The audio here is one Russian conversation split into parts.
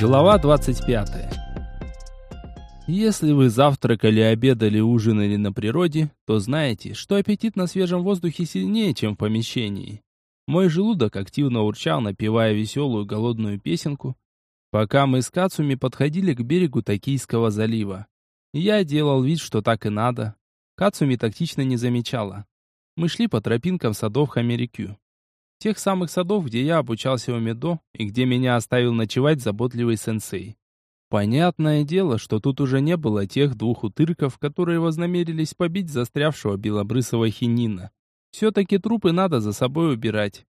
Глава 25. Если вы завтракали, обедали, ужинали на природе, то знаете, что аппетит на свежем воздухе сильнее, чем в помещении. Мой желудок активно урчал, напевая веселую голодную песенку, пока мы с Кацуми подходили к берегу Токийского залива. Я делал вид, что так и надо. Кацуми тактично не замечала. Мы шли по тропинкам садов Хамерикю. Тех самых садов, где я обучался у Медо и где меня оставил ночевать заботливый сенсей. Понятное дело, что тут уже не было тех двух утырков, которые вознамерились побить застрявшего белобрысого хинина. Все-таки трупы надо за собой убирать.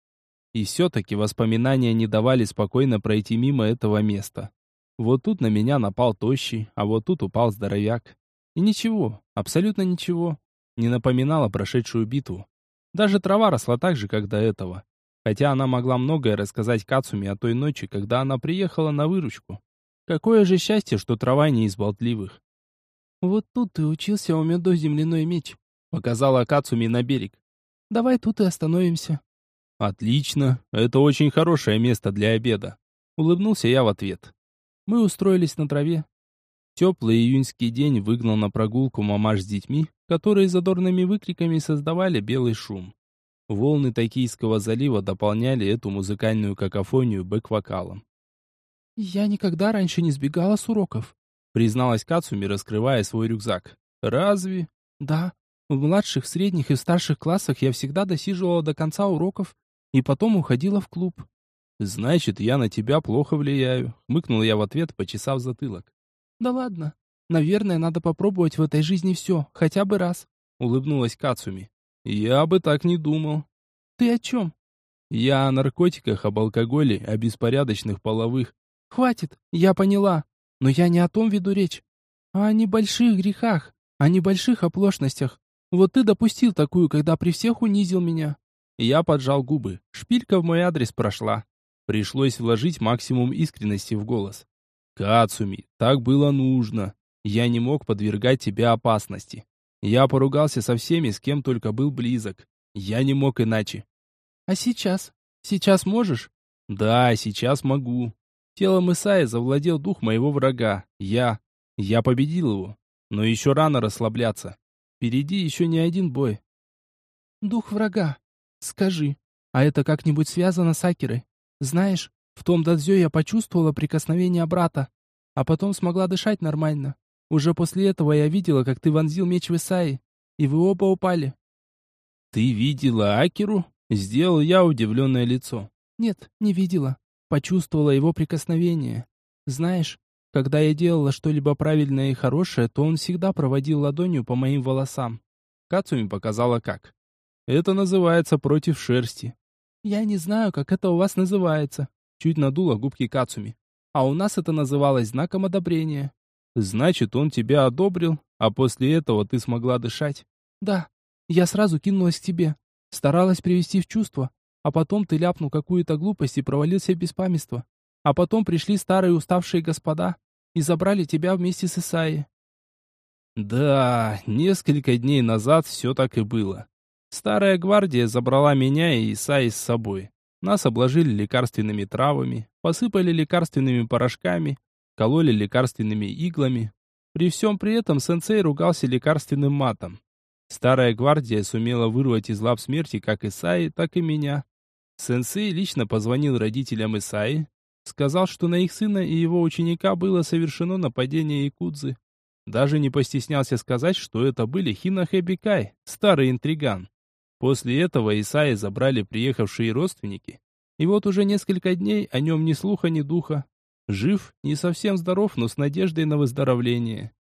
И все-таки воспоминания не давали спокойно пройти мимо этого места. Вот тут на меня напал тощий, а вот тут упал здоровяк. И ничего, абсолютно ничего, не напоминало прошедшую битву. Даже трава росла так же, как до этого хотя она могла многое рассказать Кацуме о той ночи, когда она приехала на выручку. Какое же счастье, что трава не из болтливых. «Вот тут ты учился у Медо земляной меч», — показала Кацуми на берег. «Давай тут и остановимся». «Отлично, это очень хорошее место для обеда», — улыбнулся я в ответ. Мы устроились на траве. Теплый июньский день выгнал на прогулку мамаш с детьми, которые задорными выкриками создавали белый шум. Волны Токийского залива дополняли эту музыкальную какофонию бэк-вокалом. «Я никогда раньше не сбегала с уроков», призналась Кацуми, раскрывая свой рюкзак. «Разве?» «Да. В младших, средних и старших классах я всегда досиживала до конца уроков и потом уходила в клуб». «Значит, я на тебя плохо влияю», — хмыкнул я в ответ, почесав затылок. «Да ладно. Наверное, надо попробовать в этой жизни все, хотя бы раз», — улыбнулась Кацуми. Я бы так не думал. Ты о чем? Я о наркотиках, об алкоголе, о беспорядочных половых. Хватит, я поняла. Но я не о том веду речь, а о небольших грехах, о небольших оплошностях. Вот ты допустил такую, когда при всех унизил меня. Я поджал губы. Шпилька в мой адрес прошла. Пришлось вложить максимум искренности в голос. Кацуми, так было нужно. Я не мог подвергать тебя опасности. Я поругался со всеми, с кем только был близок. Я не мог иначе. А сейчас? Сейчас можешь? Да, сейчас могу. Телом Исаи завладел дух моего врага. Я. Я победил его. Но еще рано расслабляться. Впереди еще не один бой. Дух врага. Скажи, а это как-нибудь связано с Акерой? Знаешь, в том дадзё я почувствовала прикосновение брата, а потом смогла дышать нормально. Уже после этого я видела, как ты вонзил меч в Исаи, и вы оба упали. Ты видела Акеру? Сделал я удивленное лицо. Нет, не видела. Почувствовала его прикосновение. Знаешь, когда я делала что-либо правильное и хорошее, то он всегда проводил ладонью по моим волосам. Кацуми показала как. Это называется против шерсти. Я не знаю, как это у вас называется. Чуть надула губки Кацуми. А у нас это называлось знаком одобрения. Значит, он тебя одобрил, а после этого ты смогла дышать? Да. Я сразу кинулась к тебе. Старалась привести в чувство. А потом ты ляпнул какую-то глупость и провалился в беспамятство. А потом пришли старые уставшие господа и забрали тебя вместе с Исаей. Да, несколько дней назад все так и было. Старая гвардия забрала меня и Исаи с собой. Нас обложили лекарственными травами, посыпали лекарственными порошками, кололи лекарственными иглами. При всем при этом сенсей ругался лекарственным матом. Старая гвардия сумела вырвать из лап смерти как Исаи, так и меня. Сенсей лично позвонил родителям Исаи, сказал, что на их сына и его ученика было совершено нападение якудзы. Даже не постеснялся сказать, что это были Хина Хэбикай, старый интриган. После этого Исаи забрали приехавшие родственники. И вот уже несколько дней о нем ни слуха, ни духа. Жив, не совсем здоров, но с надеждой на выздоровление.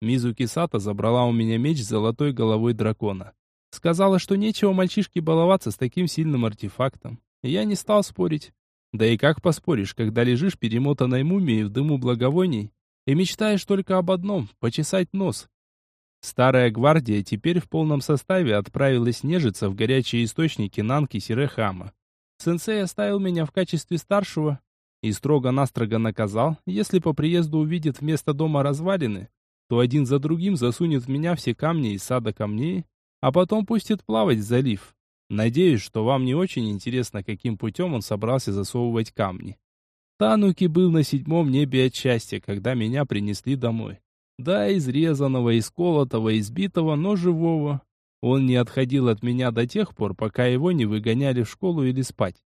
Мизуки Сата забрала у меня меч с золотой головой дракона. Сказала, что нечего мальчишке баловаться с таким сильным артефактом. Я не стал спорить. Да и как поспоришь, когда лежишь перемотанной мумией в дыму благовоний и мечтаешь только об одном — почесать нос. Старая гвардия теперь в полном составе отправилась нежиться в горячие источники Нанки Сирехама. Сенсей оставил меня в качестве старшего и строго-настрого наказал, если по приезду увидит вместо дома развалины, то один за другим засунет в меня все камни из сада камней, а потом пустит плавать в залив. Надеюсь, что вам не очень интересно, каким путем он собрался засовывать камни. Тануки был на седьмом небе от счастья, когда меня принесли домой. Да, изрезанного, исколотого, избитого, но живого. Он не отходил от меня до тех пор, пока его не выгоняли в школу или спать.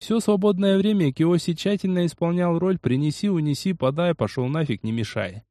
Все свободное время Киоси тщательно исполнял роль «принеси, унеси, подай, пошел нафиг, не мешай».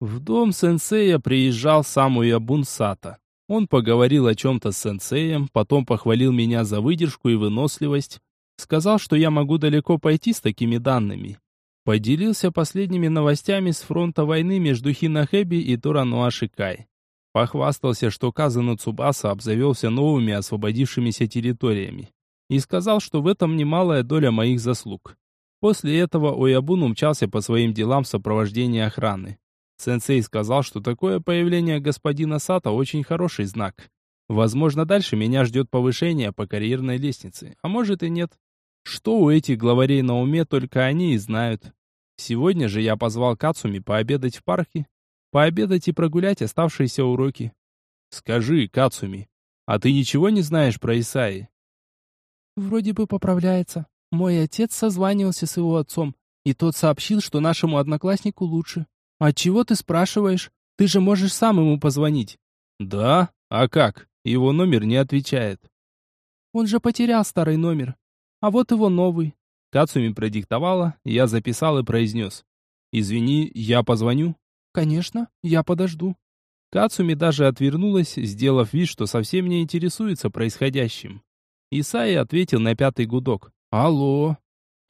В дом сенсея приезжал сам Уябун Сата. Он поговорил о чем-то с сенсеем, потом похвалил меня за выдержку и выносливость, сказал, что я могу далеко пойти с такими данными. Поделился последними новостями с фронта войны между Хинахеби и Турануашикай. Похвастался, что Казану Цубаса обзавелся новыми освободившимися территориями и сказал, что в этом немалая доля моих заслуг. После этого Оябун умчался по своим делам в сопровождении охраны. Сенсей сказал, что такое появление господина Сата очень хороший знак. Возможно, дальше меня ждет повышение по карьерной лестнице, а может и нет. Что у этих главарей на уме, только они и знают. Сегодня же я позвал Кацуми пообедать в парке, пообедать и прогулять оставшиеся уроки. Скажи, Кацуми, а ты ничего не знаешь про Исаи? Вроде бы поправляется. Мой отец созванивался с его отцом, и тот сообщил, что нашему однокласснику лучше. А чего ты спрашиваешь? Ты же можешь сам ему позвонить. Да? А как? Его номер не отвечает. Он же потерял старый номер. А вот его новый. Кацуми продиктовала, я записал и произнес. «Извини, я позвоню?» «Конечно, я подожду». Кацуми даже отвернулась, сделав вид, что совсем не интересуется происходящим. Исаи ответил на пятый гудок. «Алло!»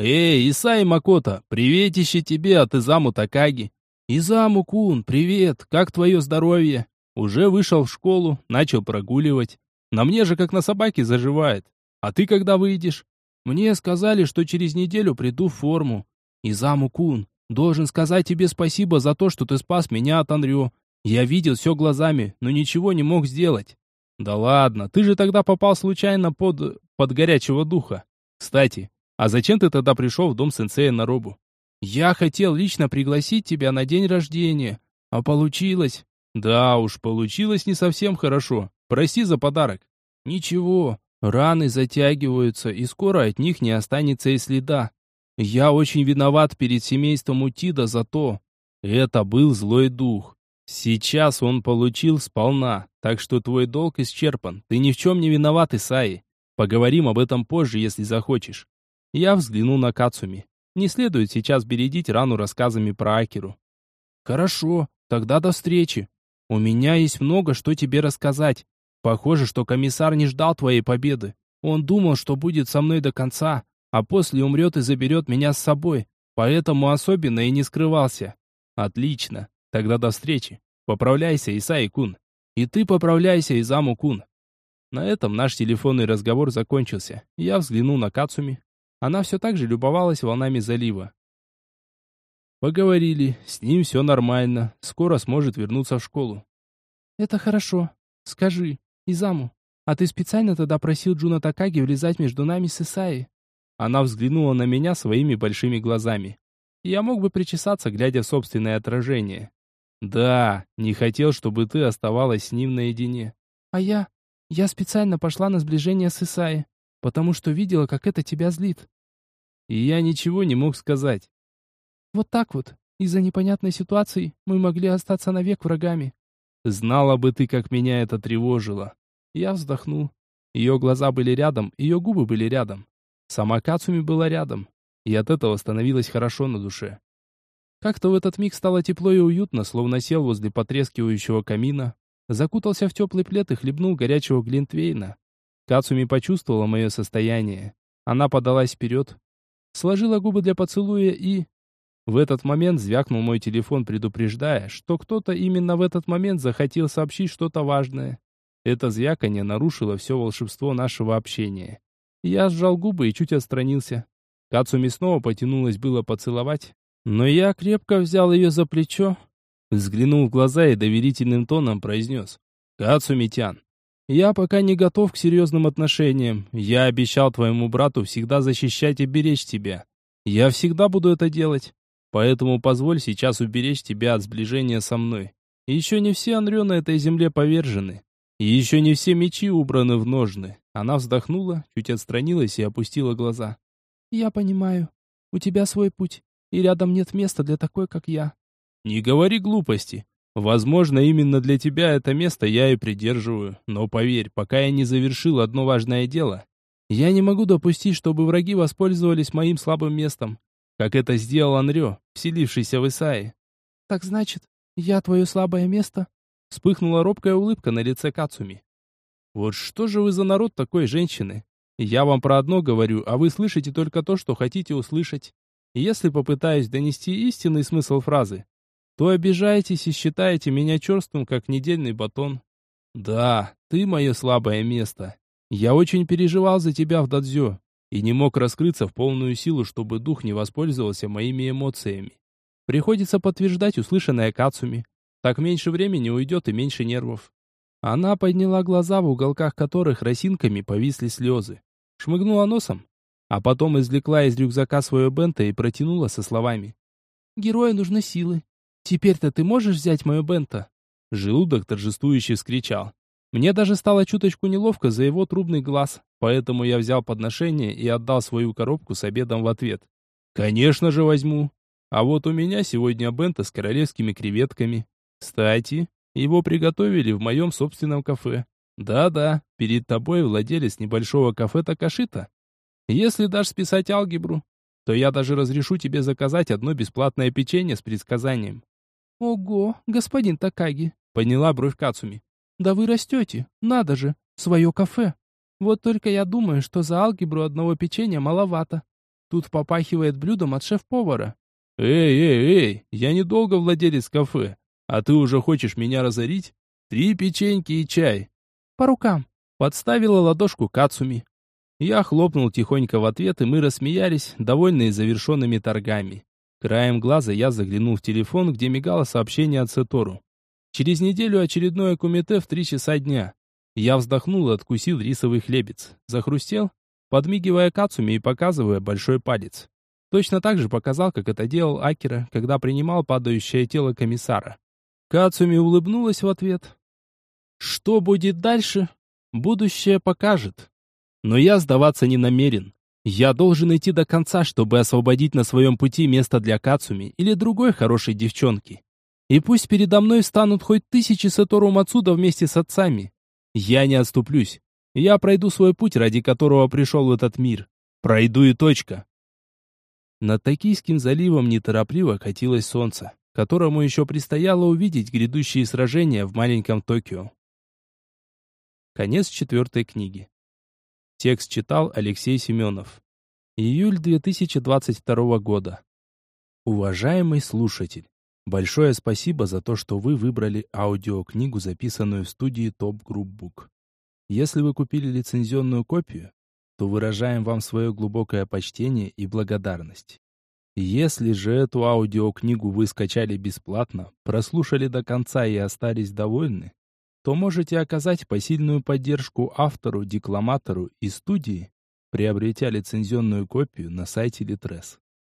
«Эй, Исаи Макота, приветище тебе от Изаму Такаги!» «Изаму Кун, привет! Как твое здоровье?» «Уже вышел в школу, начал прогуливать. На мне же как на собаке заживает. А ты когда выйдешь?» «Мне сказали, что через неделю приду в форму. Изаму Кун, должен сказать тебе спасибо за то, что ты спас меня от Анрё. Я видел все глазами, но ничего не мог сделать. Да ладно, ты же тогда попал случайно под... под горячего духа. Кстати, а зачем ты тогда пришел в дом сенсея на робу? Я хотел лично пригласить тебя на день рождения, а получилось... Да уж, получилось не совсем хорошо. Прости за подарок. Ничего, раны затягиваются, и скоро от них не останется и следа. Я очень виноват перед семейством Утида за то. Это был злой дух. Сейчас он получил сполна, так что твой долг исчерпан. Ты ни в чем не виноват, Исаи. Поговорим об этом позже, если захочешь. Я взглянул на Кацуми. Не следует сейчас бередить рану рассказами про Акеру. Хорошо, тогда до встречи. У меня есть много что тебе рассказать. Похоже, что комиссар не ждал твоей победы. Он думал, что будет со мной до конца, а после умрет и заберет меня с собой. Поэтому особенно и не скрывался. Отлично. Тогда до встречи. Поправляйся, Исаи-кун. И ты поправляйся, Изаму-кун. На этом наш телефонный разговор закончился. Я взглянул на Кацуми. Она все так же любовалась волнами залива. Поговорили, с ним все нормально. Скоро сможет вернуться в школу. Это хорошо. Скажи, Изаму, а ты специально тогда просил Джуна Такаги влезать между нами с Исаи? Она взглянула на меня своими большими глазами. Я мог бы причесаться, глядя в собственное отражение. Да, не хотел, чтобы ты оставалась с ним наедине. А я? Я специально пошла на сближение с Исаи, потому что видела, как это тебя злит. И я ничего не мог сказать. Вот так вот, из-за непонятной ситуации, мы могли остаться навек врагами. Знала бы ты, как меня это тревожило. Я вздохнул. Ее глаза были рядом, ее губы были рядом. Сама Кацуми была рядом, и от этого становилось хорошо на душе. Как-то в этот миг стало тепло и уютно, словно сел возле потрескивающего камина, закутался в теплый плед и хлебнул горячего глинтвейна. Кацуми почувствовала мое состояние. Она подалась вперед, сложила губы для поцелуя и... В этот момент звякнул мой телефон, предупреждая, что кто-то именно в этот момент захотел сообщить что-то важное. Это звяканье нарушило все волшебство нашего общения. Я сжал губы и чуть отстранился. Кацуми снова потянулась было поцеловать, но я крепко взял ее за плечо, взглянул в глаза и доверительным тоном произнес. «Кацумитян, я пока не готов к серьезным отношениям. Я обещал твоему брату всегда защищать и беречь тебя. Я всегда буду это делать. Поэтому позволь сейчас уберечь тебя от сближения со мной. Еще не все Анрё на этой земле повержены. И еще не все мечи убраны в ножны. Она вздохнула, чуть отстранилась и опустила глаза. Я понимаю. У тебя свой путь, и рядом нет места для такой, как я. Не говори глупости. Возможно, именно для тебя это место я и придерживаю. Но поверь, пока я не завершил одно важное дело, я не могу допустить, чтобы враги воспользовались моим слабым местом, как это сделал Анрё, вселившийся в Исаи. Так значит, я твое слабое место? Вспыхнула робкая улыбка на лице Кацуми. Вот что же вы за народ такой женщины? Я вам про одно говорю, а вы слышите только то, что хотите услышать. Если попытаюсь донести истинный смысл фразы, то обижаетесь и считаете меня черствым, как недельный батон. Да, ты мое слабое место. Я очень переживал за тебя в дадзё и не мог раскрыться в полную силу, чтобы дух не воспользовался моими эмоциями. Приходится подтверждать услышанное Кацуми. Так меньше времени уйдет и меньше нервов. Она подняла глаза, в уголках которых росинками повисли слезы. Шмыгнула носом, а потом извлекла из рюкзака свое бенто и протянула со словами. «Герою нужны силы. Теперь-то ты можешь взять мое бенто?» Желудок торжествующе скричал. Мне даже стало чуточку неловко за его трубный глаз, поэтому я взял подношение и отдал свою коробку с обедом в ответ. «Конечно же возьму. А вот у меня сегодня бента с королевскими креветками. Кстати, его приготовили в моем собственном кафе. Да-да, перед тобой владелец небольшого кафе Такашита. Если дашь списать алгебру, то я даже разрешу тебе заказать одно бесплатное печенье с предсказанием». «Ого, господин Такаги», — подняла бровь Кацуми. Да вы растете, надо же, свое кафе. Вот только я думаю, что за алгебру одного печенья маловато. Тут попахивает блюдом от шеф-повара. Эй, эй, эй, я недолго владелец кафе, а ты уже хочешь меня разорить? Три печеньки и чай. По рукам. Подставила ладошку Кацуми. Я хлопнул тихонько в ответ, и мы рассмеялись, довольные завершенными торгами. Краем глаза я заглянул в телефон, где мигало сообщение от Сетору. Через неделю очередное кумите в три часа дня. Я вздохнул и откусил рисовый хлебец. Захрустел, подмигивая Кацуми и показывая большой палец. Точно так же показал, как это делал Акера, когда принимал падающее тело комиссара. Кацуми улыбнулась в ответ. Что будет дальше? Будущее покажет. Но я сдаваться не намерен. Я должен идти до конца, чтобы освободить на своем пути место для Кацуми или другой хорошей девчонки. И пусть передо мной станут хоть тысячи Сатору Мацуда вместе с отцами. Я не отступлюсь. Я пройду свой путь, ради которого пришел в этот мир. Пройду и точка. Над Токийским заливом неторопливо катилось солнце, которому еще предстояло увидеть грядущие сражения в маленьком Токио. Конец четвертой книги. Текст читал Алексей Семенов. Июль 2022 года. Уважаемый слушатель, Большое спасибо за то, что вы выбрали аудиокнигу, записанную в студии Top Group Book. Если вы купили лицензионную копию, то выражаем вам свое глубокое почтение и благодарность. Если же эту аудиокнигу вы скачали бесплатно, прослушали до конца и остались довольны, то можете оказать посильную поддержку автору, декламатору и студии, приобретя лицензионную копию на сайте Litres.